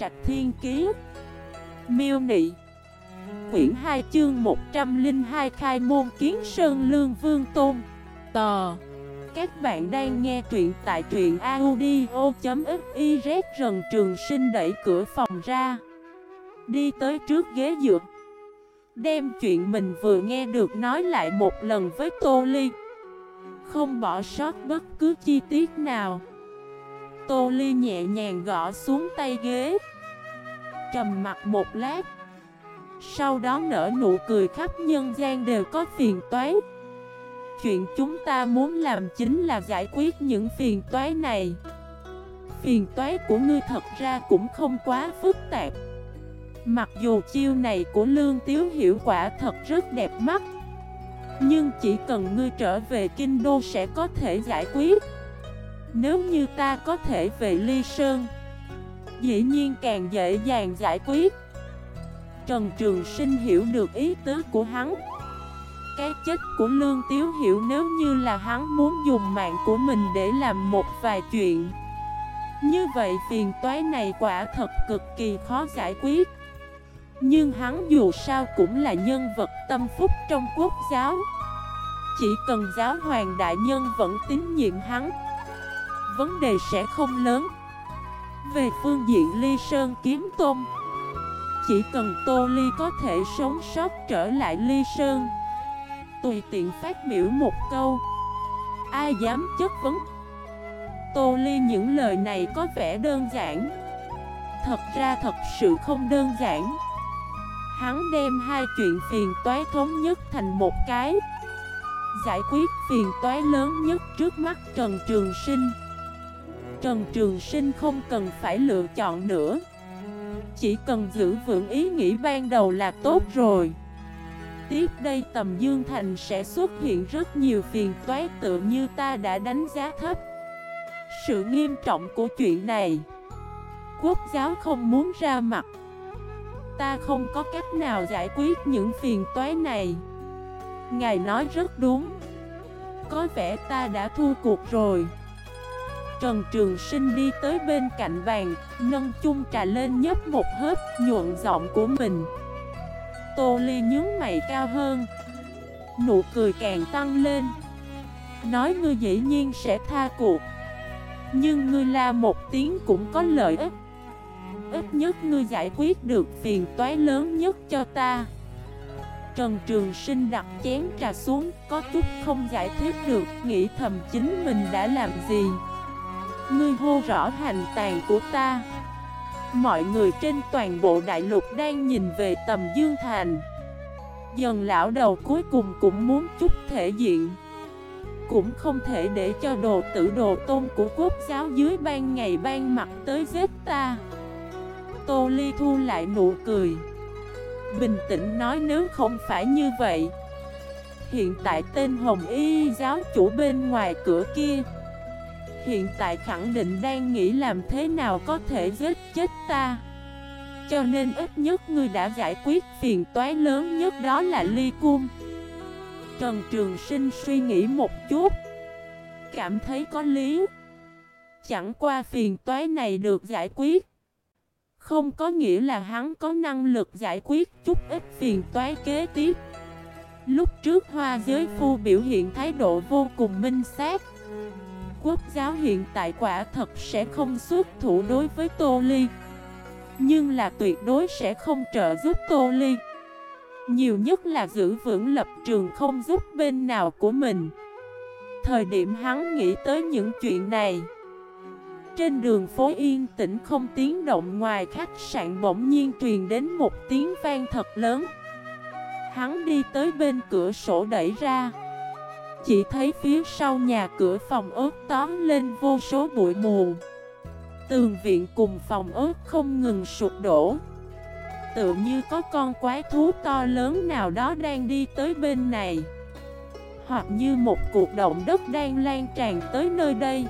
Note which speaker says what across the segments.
Speaker 1: Trạch Thiên Kiế Miêu Nị. Quyển 2 chương 102 Khai môn kiến Sơn Lương Vương Tôn. Tò. Các bạn đang nghe truyện tại truyện audio.xyz Rần Trường Sinh đẩy cửa phòng ra. Đi tới trước ghế dựa. Đem chuyện mình vừa nghe được nói lại một lần với Tô Ly. Không bỏ sót bất cứ chi tiết nào. Tô Ly nhẹ nhàng gõ xuống tay ghế. Trầm mặt một lát. Sau đó nở nụ cười khắp nhân gian đều có phiền toái. Chuyện chúng ta muốn làm chính là giải quyết những phiền toái này. Phiền toái của ngươi thật ra cũng không quá phức tạp. Mặc dù chiêu này của Lương Tiếu hiệu quả thật rất đẹp mắt, Nhưng chỉ cần ngươi trở về Kinh Đô sẽ có thể giải quyết. Nếu như ta có thể về Ly Sơn, Dĩ nhiên càng dễ dàng giải quyết. Trần Trường Sinh hiểu được ý tứ của hắn. Cái chết của Lương Tiếu Hiểu nếu như là hắn muốn dùng mạng của mình để làm một vài chuyện. Như vậy phiền toái này quả thật cực kỳ khó giải quyết. Nhưng hắn dù sao cũng là nhân vật tâm phúc trong quốc giáo. Chỉ cần giáo hoàng đại nhân vẫn tín nhiệm hắn Vấn đề sẽ không lớn. Về phương diện ly sơn kiếm tôn Chỉ cần Tô Ly có thể sống sót trở lại ly sơn, Tùy tiện phát biểu một câu, Ai dám chất vấn? Tô Ly những lời này có vẻ đơn giản. Thật ra thật sự không đơn giản. Hắn đem hai chuyện phiền toái thống nhất thành một cái. Giải quyết phiền toái lớn nhất trước mắt Trần Trường Sinh. Trần Trường Sinh không cần phải lựa chọn nữa. Chỉ cần giữ vững ý nghĩ ban đầu là tốt rồi. Tiếp đây tầm Dương Thành sẽ xuất hiện rất nhiều phiền toái tự như ta đã đánh giá thấp. Sự nghiêm trọng của chuyện này, Quốc giáo không muốn ra mặt. Ta không có cách nào giải quyết những phiền toái này. Ngài nói rất đúng. Có vẻ ta đã thua cuộc rồi. Trần Trường Sinh đi tới bên cạnh bàn, nâng chung trà lên nhấp một hớp, nhuận giọng của mình. Tô Ly nhướng mày cao hơn, nụ cười càng tăng lên. Nói ngươi dĩ nhiên sẽ tha cuộc, nhưng ngươi la một tiếng cũng có lợi ích. Ít nhất ngươi giải quyết được phiền toái lớn nhất cho ta. Trần Trường Sinh đặt chén trà xuống, có chút không giải thích được, nghĩ thầm chính mình đã làm gì. Ngươi hô rõ hành tàn của ta. Mọi người trên toàn bộ đại lục đang nhìn về tầm Dương Thành. Dần lão đầu cuối cùng cũng muốn chút thể diện. Cũng không thể để cho đồ tử đồ tôn của quốc giáo dưới ban ngày ban mặt tới giết ta. Tô Ly thu lại nụ cười. Bình tĩnh nói nếu không phải như vậy. Hiện tại tên Hồng Y giáo chủ bên ngoài cửa kia hiện tại khẳng định đang nghĩ làm thế nào có thể giết chết ta. Cho nên ít nhất ngươi đã giải quyết phiền toái lớn nhất đó là ly cung. Trần Trường Sinh suy nghĩ một chút. Cảm thấy có lý. Chẳng qua phiền toái này được giải quyết. Không có nghĩa là hắn có năng lực giải quyết chút ít phiền toái kế tiếp. Lúc trước hoa giới phu biểu hiện thái độ vô cùng minh xác quốc giáo hiện tại quả thật sẽ không xuất thủ đối với Tô Ly. Nhưng là tuyệt đối sẽ không trợ giúp Tô Ly. Nhiều nhất là giữ vững lập trường không giúp bên nào của mình. Thời điểm hắn nghĩ tới những chuyện này, Trên đường phố yên tĩnh không tiếng động ngoài khách sạn bỗng nhiên truyền đến một tiếng vang thật lớn. Hắn đi tới bên cửa sổ đẩy ra chỉ thấy phía sau nhà cửa phòng ớt tóm lên vô số bụi mù. Tường viện cùng phòng ớt không ngừng sụp đổ. Tự như có con quái thú to lớn nào đó đang đi tới bên này. Hoặc như một cuộc động đất đang lan tràn tới nơi đây.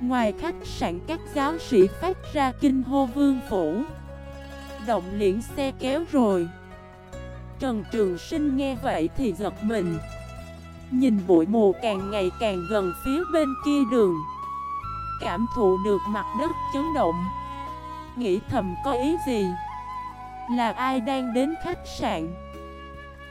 Speaker 1: Ngoài khách sạn, các giáo sĩ phát ra kinh hô vương phủ. Động liễn xe kéo rồi. Trần Trường Sinh nghe vậy thì giật mình. Nhìn bụi mù càng ngày càng gần phía bên kia đường. Cảm thụ được mặt đất chấn động. Nghĩ thầm có ý gì? Là ai đang đến khách sạn?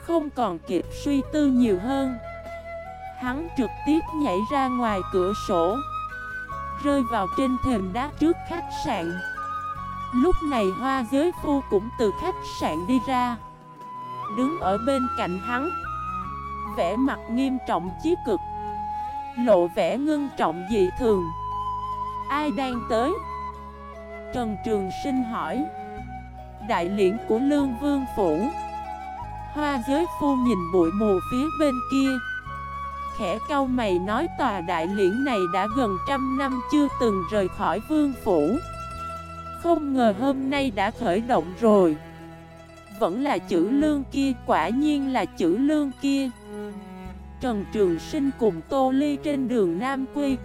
Speaker 1: Không còn kịp suy tư nhiều hơn. Hắn trực tiếp nhảy ra ngoài cửa sổ. Rơi vào trên thềm đá trước khách sạn. Lúc này hoa giới phu cũng từ khách sạn đi ra. Đứng ở bên cạnh hắn. Vẽ mặt nghiêm trọng chí cực, Lộ vẻ ngưng trọng dị thường. Ai đang tới? Trần Trường Sinh hỏi. Đại liễn của Lương Vương Phủ. Hoa giới phu nhìn bụi mù phía bên kia. Khẽ cau mày nói tòa đại liễn này đã gần trăm năm chưa từng rời khỏi vương phủ. Không ngờ hôm nay đã khởi động rồi. Vẫn là chữ lương kia, quả nhiên là chữ lương kia. Trần Trường Sinh cùng Tô Ly trên đường Nam Quy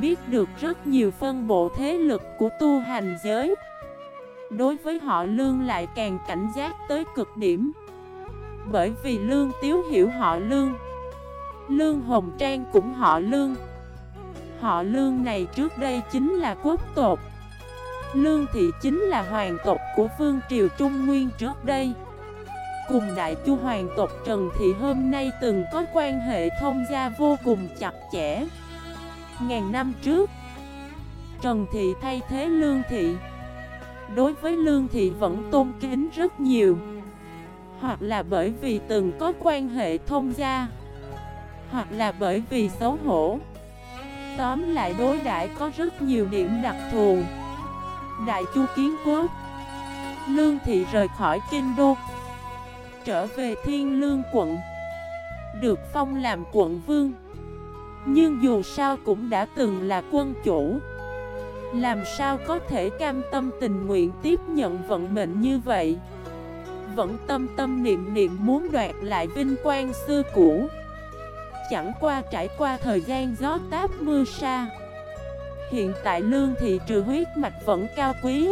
Speaker 1: Biết được rất nhiều phân bộ thế lực của tu hành giới. Đối với họ Lương lại càng cảnh giác tới cực điểm. Bởi vì Lương Tiếu hiểu họ Lương. Lương Hồng Trang cũng họ Lương. Họ Lương này trước đây chính là quốc tộc. Lương Thị chính là hoàng tộc của Vương Triều Trung Nguyên trước đây. Cùng Đại Chu hoàng tộc Trần Thị hôm nay từng có quan hệ thông gia vô cùng chặt chẽ. Ngàn năm trước, Trần Thị thay thế Lương Thị. Đối với Lương Thị vẫn tôn kính rất nhiều. Hoặc là bởi vì từng có quan hệ thông gia, Hoặc là bởi vì xấu hổ. Tóm lại đối đãi có rất nhiều điểm đặc thù. Đại Chu Kiến Quốc. Lương Thị rời khỏi Kinh Đô. Trở về Thiên Lương quận. Được phong làm quận vương. Nhưng dù sao cũng đã từng là quân chủ. Làm sao có thể cam tâm tình nguyện tiếp nhận vận mệnh như vậy? Vẫn tâm tâm niệm niệm muốn đoạt lại vinh quang xưa cũ. Chẳng qua trải qua thời gian gió táp mưa sa. Hiện tại lương thị trừ huyết mạch vẫn cao quý.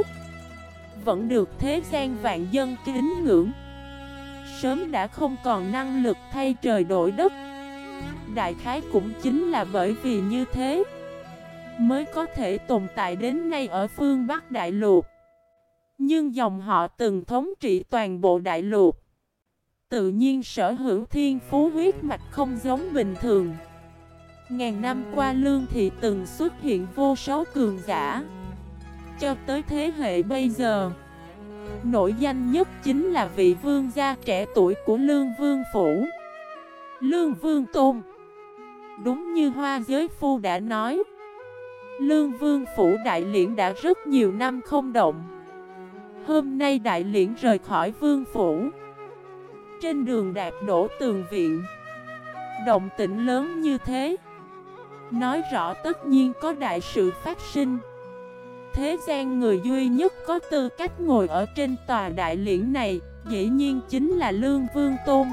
Speaker 1: Vẫn được thế gian vạn dân kính ngưỡng. Sớm đã không còn năng lực thay trời đổi đất. Đại khái cũng chính là bởi vì như thế Mới có thể tồn tại đến nay ở phương Bắc Đại Lục. Nhưng dòng họ từng thống trị toàn bộ Đại Lục, Tự nhiên sở hữu thiên phú huyết mạch không giống bình thường. Ngàn năm qua lương thị từng xuất hiện vô số cường giả. Cho tới thế hệ bây giờ, Nổi danh nhất chính là vị vương gia trẻ tuổi của Lương Vương Phủ. Lương Vương Tôn, Đúng như Hoa Giới Phu đã nói, Lương Vương Phủ Đại Liễn đã rất nhiều năm không động. Hôm nay Đại Liễn rời khỏi Vương Phủ. Trên đường đạp đổ tường viện, Động tĩnh lớn như thế. Nói rõ tất nhiên có đại sự phát sinh. Thế gian người duy nhất có tư cách ngồi ở trên tòa đại liễn này, Dĩ nhiên chính là Lương Vương Tôn.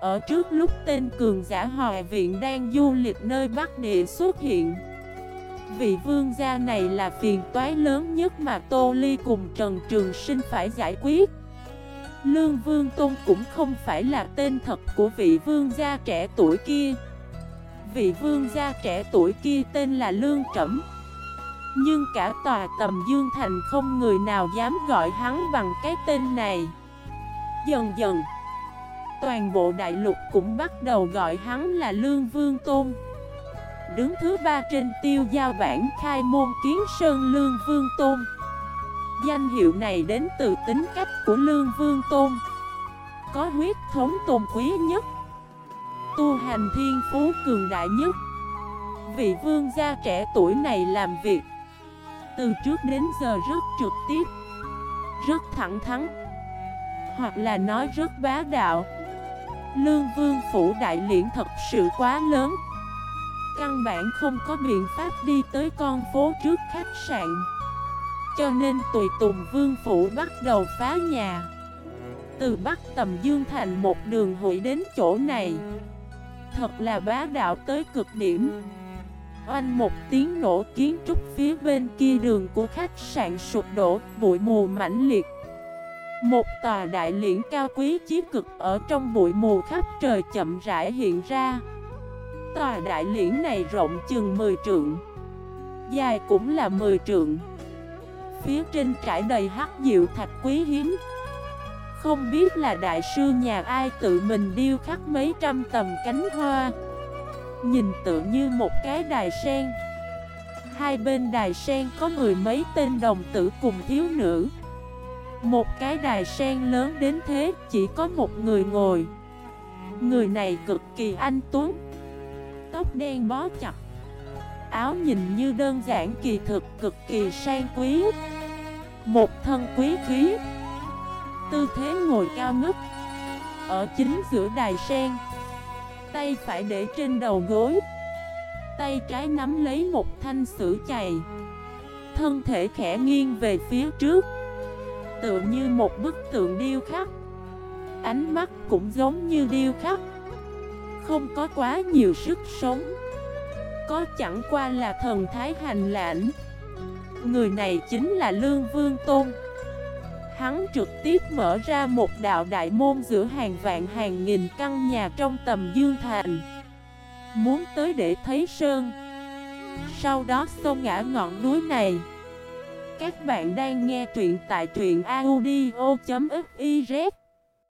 Speaker 1: Ở trước lúc tên cường giả hòa viện đang du lịch nơi Bắc Địa xuất hiện, Vị vương gia này là phiền toái lớn nhất mà Tô Ly cùng Trần Trường Sinh phải giải quyết. Lương Vương Tôn cũng không phải là tên thật của vị vương gia trẻ tuổi kia Vị vương gia trẻ tuổi kia tên là Lương Trẩm Nhưng cả tòa tầm Dương Thành không người nào dám gọi hắn bằng cái tên này. Dần dần, Toàn bộ đại lục cũng bắt đầu gọi hắn là Lương Vương Tôn. Đứng thứ ba trên tiêu giao bản khai môn kiến sơn Lương Vương Tôn. Danh hiệu này đến từ tính cách của Lương Vương Tôn. Có huyết thống tôn quý nhất Tu hành thiên phú cường đại nhất. Vị vương gia trẻ tuổi này làm việc Từ trước đến giờ rất trực tiếp, Rất thẳng thắn, Hoặc là nói rất bá đạo. Lương vương phủ đại liễn thật sự quá lớn. Căn bản không có biện pháp đi tới con phố trước khách sạn. Cho nên tùy tùng vương phủ bắt đầu phá nhà. Từ Bắc Tầm Dương Thành một đường hội đến chỗ này. Thật là bá đạo tới cực điểm. Oanh một tiếng nổ kiến trúc phía bên kia đường của khách sạn sụp đổ, bụi mù mãnh liệt. Một tòa đại liễn cao quý chí cực ở trong bụi mù khắp trời chậm rãi hiện ra. Tòa đại liễn này rộng chừng 10 trượng Dài cũng là 10 trượng. Phía trên trải đầy hắc diệu thạch quý hiếm không biết là đại sư nhà ai tự mình điêu khắc mấy trăm tầm cánh hoa. Nhìn tự như một cái đài sen. Hai bên đài sen có mười mấy tên đồng tử cùng thiếu nữ. Một cái đài sen lớn đến thế, chỉ có một người ngồi. Người này cực kỳ anh tuấn. Tóc đen bó chặt. Áo nhìn như đơn giản, kỳ thực cực kỳ sang quý. Một thân quý khí. Tư thế ngồi cao ngất, Ở chính giữa đài sen. Tay phải để trên đầu gối, Tay trái nắm lấy một thanh sử chày. Thân thể khẽ nghiêng về phía trước, Tựa như một bức tượng điêu khắc. Ánh mắt cũng giống như điêu khắc. Không có quá nhiều sức sống, Có chẳng qua là thần thái hành lãnh. Người này chính là Lương Vương Tôn. Hắn trực tiếp mở ra một đạo đại môn giữa hàng vạn hàng nghìn căn nhà trong tầm Dương Thành. Muốn tới để thấy Sơn. Sau đó xông ngã ngọn núi này. Các bạn đang nghe truyện tại truyện audio.fif